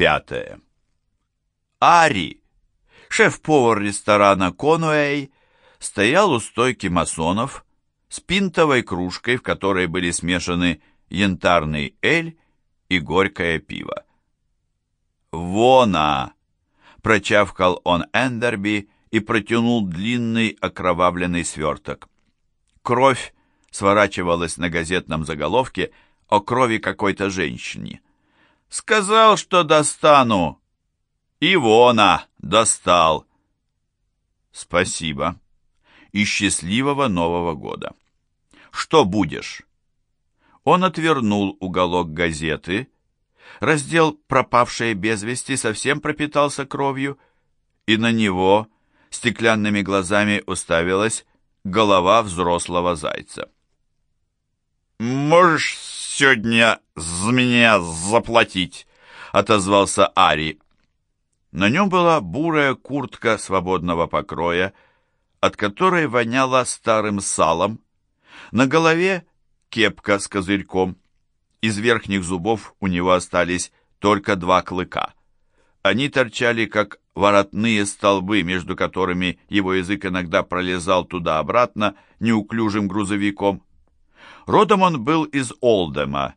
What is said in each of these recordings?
Пятое. Ари, шеф-повар ресторана «Конуэй», стоял у стойки масонов с пинтовой кружкой, в которой были смешаны янтарный эль и горькое пиво. «Вона!» — прочавкал он Эндерби и протянул длинный окровавленный сверток. Кровь сворачивалась на газетном заголовке о крови какой-то женщине. «Сказал, что достану!» «Ивона! Достал!» «Спасибо!» «И счастливого Нового года!» «Что будешь?» Он отвернул уголок газеты. Раздел «Пропавшие без вести» совсем пропитался кровью, и на него стеклянными глазами уставилась голова взрослого зайца. «Можешь сегодня за меня заплатить?» — отозвался Ари. На нем была бурая куртка свободного покроя, от которой воняло старым салом. На голове кепка с козырьком. Из верхних зубов у него остались только два клыка. Они торчали, как воротные столбы, между которыми его язык иногда пролезал туда-обратно неуклюжим грузовиком. Родом он был из Олдема,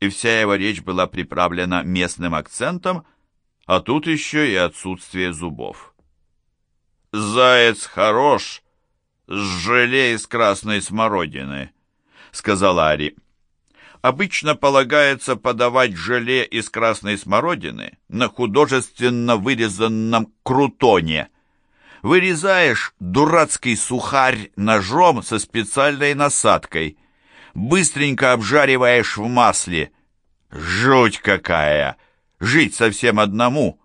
и вся его речь была приправлена местным акцентом, а тут еще и отсутствие зубов. «Заяц хорош, с желе из красной смородины», — сказал Ари. «Обычно полагается подавать желе из красной смородины на художественно вырезанном крутоне. Вырезаешь дурацкий сухарь ножом со специальной насадкой, быстренько обжариваешь в масле. Жуть какая! Жить совсем одному!»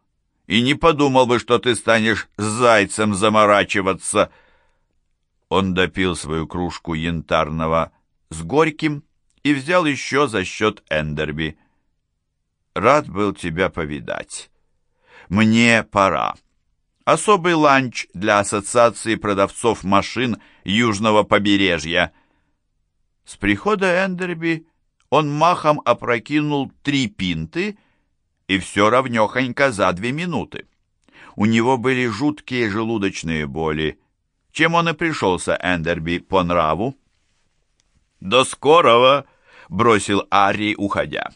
и не подумал бы, что ты станешь зайцем заморачиваться. Он допил свою кружку янтарного с горьким и взял еще за счет Эндерби. «Рад был тебя повидать. Мне пора. Особый ланч для Ассоциации продавцов машин Южного побережья». С прихода Эндерби он махом опрокинул три пинты и все равнехонько за две минуты. У него были жуткие желудочные боли, чем он и пришелся Эндерби по нраву. «До скорого!» — бросил Ари, уходя.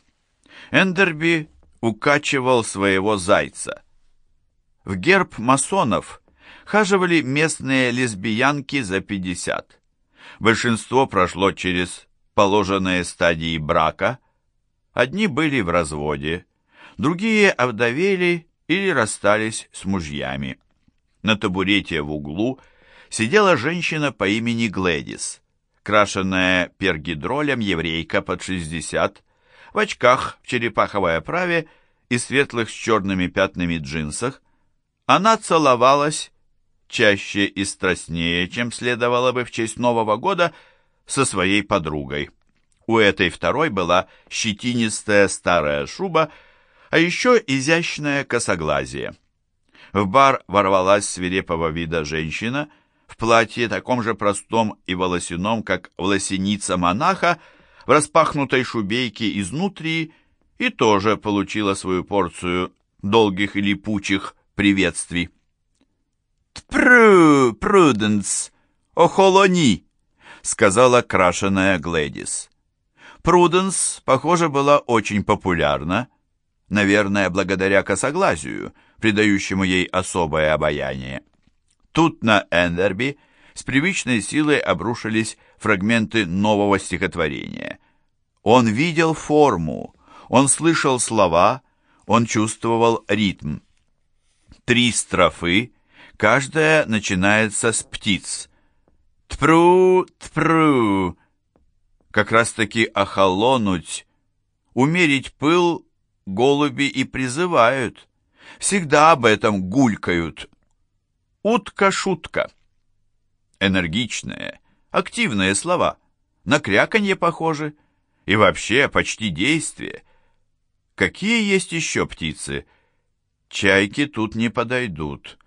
Эндерби укачивал своего зайца. В герб масонов хаживали местные лесбиянки за пятьдесят. Большинство прошло через положенные стадии брака. Одни были в разводе, другие овдовели или расстались с мужьями. На табурете в углу сидела женщина по имени Глэдис крашенная пергидролем еврейка под 60, в очках в черепаховой оправе и светлых с черными пятнами джинсах, она целовалась, чаще и страстнее, чем следовало бы в честь Нового года, со своей подругой. У этой второй была щетинистая старая шуба, а еще изящное косоглазие. В бар ворвалась свирепого вида женщина в платье таком же простом и волосяном, как волосеница монаха, в распахнутой шубейке изнутри и тоже получила свою порцию долгих и липучих приветствий. «Тпру, Пруденс, охолони!» — сказала крашеная Глэдис. Пруденс, похоже, была очень популярна, наверное, благодаря косоглазию, придающему ей особое обаяние. Тут на Эндерби с привычной силой обрушились фрагменты нового стихотворения. Он видел форму, он слышал слова, он чувствовал ритм. Три строфы, каждая начинается с птиц. Тпру, тпру. Как раз-таки охолонуть, умерить пыл голуби и призывают. Всегда об этом гулькают, Утка-шутка. Энергичные, активные слова, на кряканье похожи, и вообще почти действие. Какие есть еще птицы? Чайки тут не подойдут.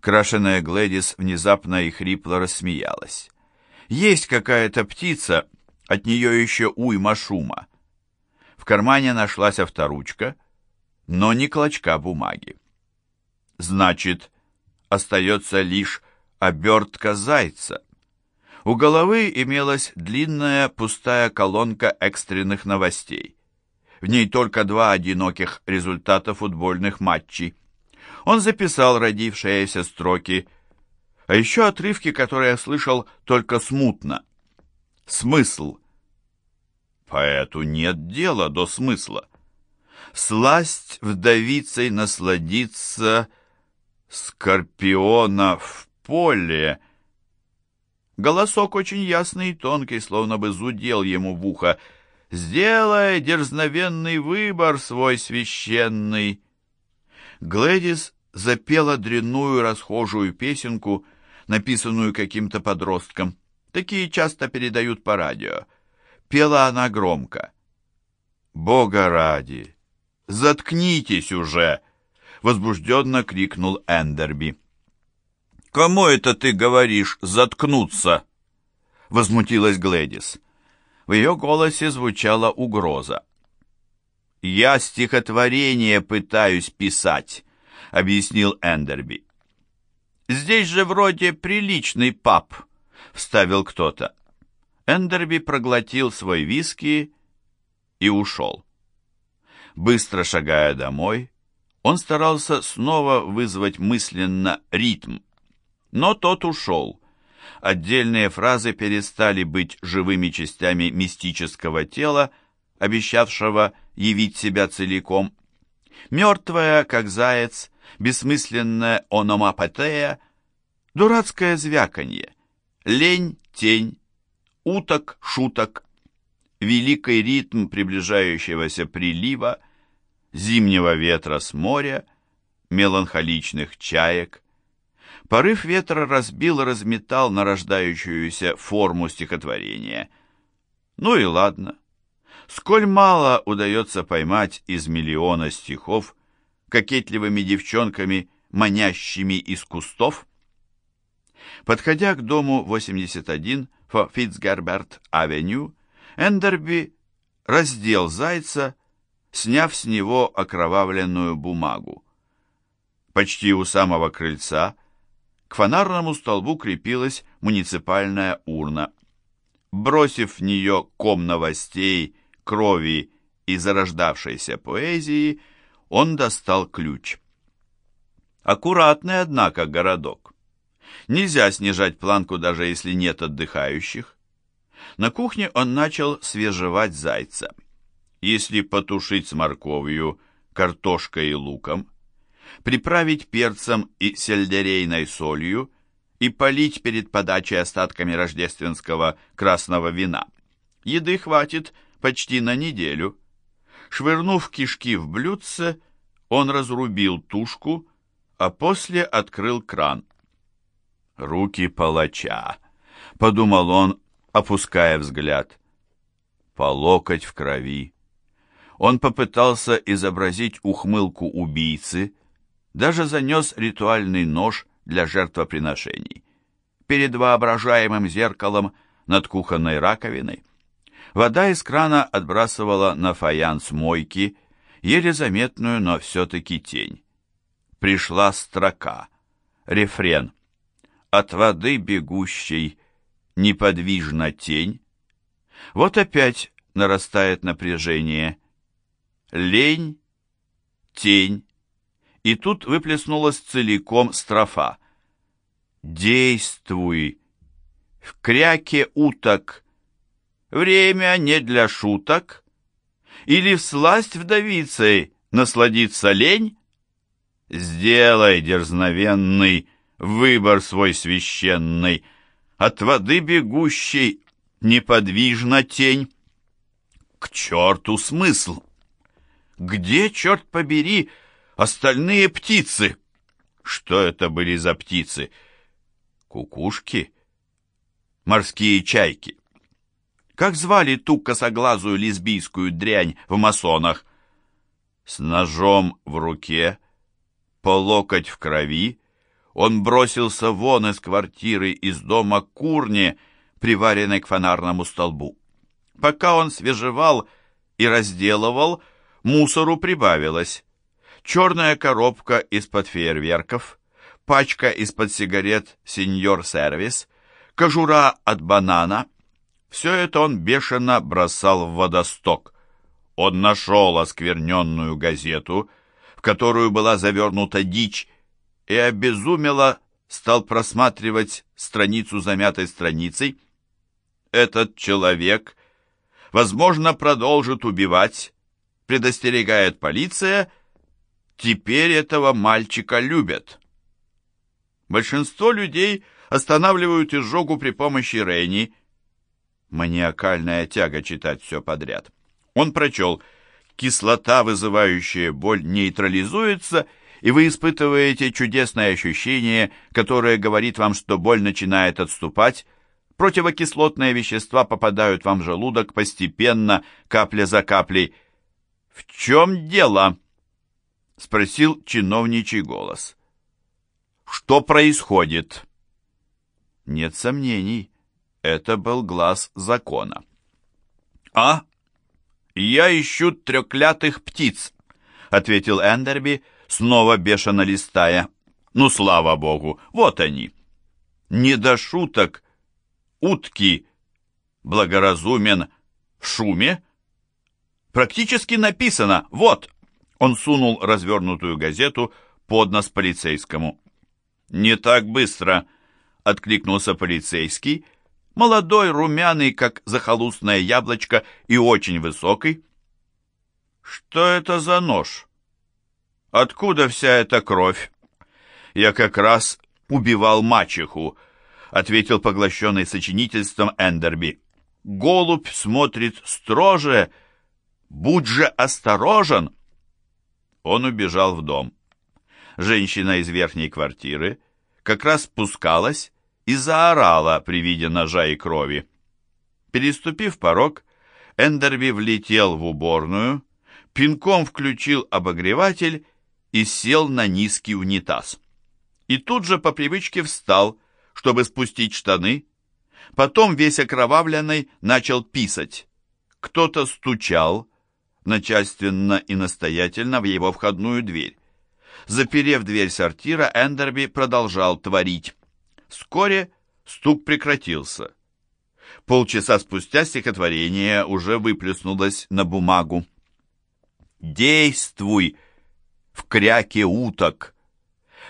Крашеная Глэдис внезапно и хрипло рассмеялась. Есть какая-то птица, от нее еще уйма шума. В кармане нашлась авторучка, но ни клочка бумаги. Значит, остается лишь обертка зайца. У головы имелась длинная пустая колонка экстренных новостей. В ней только два одиноких результата футбольных матчей. Он записал родившиеся строки, а еще отрывки, которые я слышал только смутно. Смысл. Поэту нет дела до смысла. Сласть вдовицей насладиться, скорпиона в поле. Голосок очень ясный и тонкий, словно бы зудел ему в ухо. «Сделай дерзновенный выбор свой священный». Глэдис запела дрянную расхожую песенку, написанную каким-то подростком. Такие часто передают по радио. Пела она громко. «Бога ради! Заткнитесь уже!» Возбужденно крикнул Эндерби. «Кому это ты говоришь заткнуться?» Возмутилась Глэдис. В ее голосе звучала угроза. «Я стихотворение пытаюсь писать», — объяснил Эндерби. «Здесь же вроде приличный паб», — вставил кто-то. Эндерби проглотил свой виски и ушел. Быстро шагая домой, он старался снова вызвать мысленно ритм, но тот ушел. Отдельные фразы перестали быть живыми частями мистического тела, обещавшего явить себя целиком. Мертвая, как заяц, бессмысленная ономапотея, дурацкое звяканье, лень, тень, уток, шуток, великий ритм приближающегося прилива, зимнего ветра с моря, меланхоличных чаек. Порыв ветра разбил и разметал нарождающуюся форму стихотворения. Ну и ладно. Сколь мало удается поймать из миллиона стихов кокетливыми девчонками, манящими из кустов? Подходя к дому 81 по Фитцгерберт-авеню, Эндерби раздел зайца, сняв с него окровавленную бумагу. Почти у самого крыльца к фонарному столбу крепилась муниципальная урна. Бросив в нее ком новостей, крови и зарождавшейся поэзии, он достал ключ. Аккуратный, однако, городок. Нельзя снижать планку, даже если нет отдыхающих. На кухне он начал свежевать зайца. Если потушить с морковью, картошкой и луком, приправить перцем и сельдерейной солью и полить перед подачей остатками рождественского красного вина. Еды хватит почти на неделю. Швырнув кишки в блюдце, он разрубил тушку, а после открыл кран. «Руки палача», — подумал он, опуская взгляд. «По локоть в крови». Он попытался изобразить ухмылку убийцы, даже занес ритуальный нож для жертвоприношений. Перед воображаемым зеркалом над кухонной раковиной вода из крана отбрасывала на фаянс мойки еле заметную, но все-таки тень. Пришла строка, рефрен — от воды бегущей неподвижна тень. Вот опять нарастает напряжение. Лень, тень. И тут выплеснулась целиком строфа. Действуй. В кряке уток. Время не для шуток. Или всласть вдовицей насладиться лень? Сделай, дерзновенный, выбор свой священный, от воды бегущей неподвижна тень. К черту смысл! Где, черт побери, остальные птицы? Что это были за птицы? Кукушки? Морские чайки? Как звали ту косоглазую лесбийскую дрянь в масонах? С ножом в руке, по локоть в крови, он бросился вон из квартиры, из дома курни, приваренной к фонарному столбу. Пока он свежевал и разделывал, мусору прибавилось. черная коробка из-под фейерверков, пачка из-под сигарет «Сеньор Сервис», кожура от банана. Все это он бешено бросал в водосток. Он нашел оскверненную газету, в которую была завернута дичь, и обезумело стал просматривать страницу замятой страницей. Этот человек, возможно, продолжит убивать, предостерегает полиция, теперь этого мальчика любят. Большинство людей останавливают изжогу при помощи Рейни. Маниакальная тяга читать все подряд. Он прочел «Кислота, вызывающая боль, нейтрализуется», и вы испытываете чудесное ощущение, которое говорит вам, что боль начинает отступать, противокислотные вещества попадают вам в желудок постепенно, капля за каплей. «В чем дело?» — спросил чиновничий голос. «Что происходит?» Нет сомнений, это был глаз закона. «А? Я ищу трёклятых птиц», — ответил Эндерби, — снова бешено листая. Ну, слава богу, вот они. Не до шуток. Утки. Благоразумен. В шуме. Практически написано. Вот. Он сунул развернутую газету под нос полицейскому. «Не так быстро», — откликнулся полицейский, молодой, румяный, как захолустное яблочко, и очень высокий. «Что это за нож?» Откуда вся эта кровь? Я как раз убивал мачеху, ответил поглощенный сочинительством Эндерби. Голубь смотрит строже. Будь же осторожен. Он убежал в дом. Женщина из верхней квартиры как раз спускалась и заорала при виде ножа и крови. Переступив порог, Эндерби влетел в уборную, пинком включил обогреватель и сел на низкий унитаз. И тут же по привычке встал, чтобы спустить штаны. Потом весь окровавленный начал писать. Кто-то стучал, начальственно и настоятельно, в его входную дверь. Заперев дверь сортира, Эндерби продолжал творить. Вскоре стук прекратился. Полчаса спустя стихотворение уже выплеснулось на бумагу. «Действуй!» в кряке уток.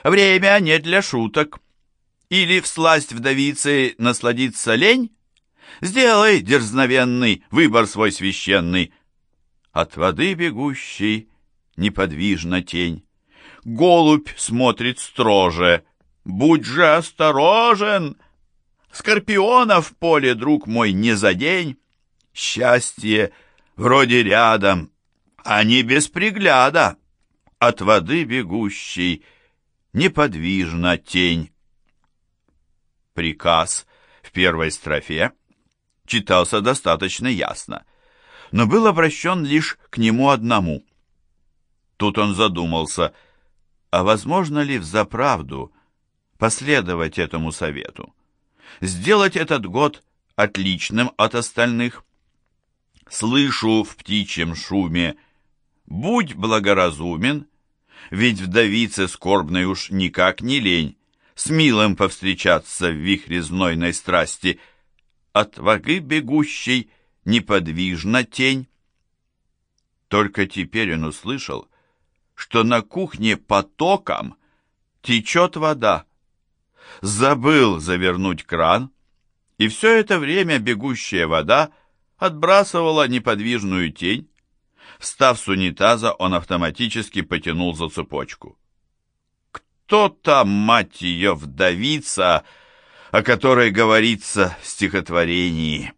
Время не для шуток. Или всласть вдовицы насладиться лень? Сделай, дерзновенный, выбор свой священный. От воды бегущей неподвижна тень. Голубь смотрит строже. Будь же осторожен! Скорпиона в поле, друг мой, не за день. Счастье вроде рядом, а не без пригляда от воды бегущей, неподвижна тень. Приказ в первой строфе читался достаточно ясно, но был обращен лишь к нему одному. Тут он задумался, а возможно ли взаправду последовать этому совету, сделать этот год отличным от остальных? Слышу в птичьем шуме Будь благоразумен, ведь вдовице скорбной уж никак не лень с милым повстречаться в вихре знойной страсти. От ваги бегущей неподвижна тень. Только теперь он услышал, что на кухне потоком течет вода. Забыл завернуть кран, и все это время бегущая вода отбрасывала неподвижную тень, Встав с унитаза, он автоматически потянул за цепочку. «Кто там, мать ее, вдовица, о которой говорится в стихотворении?»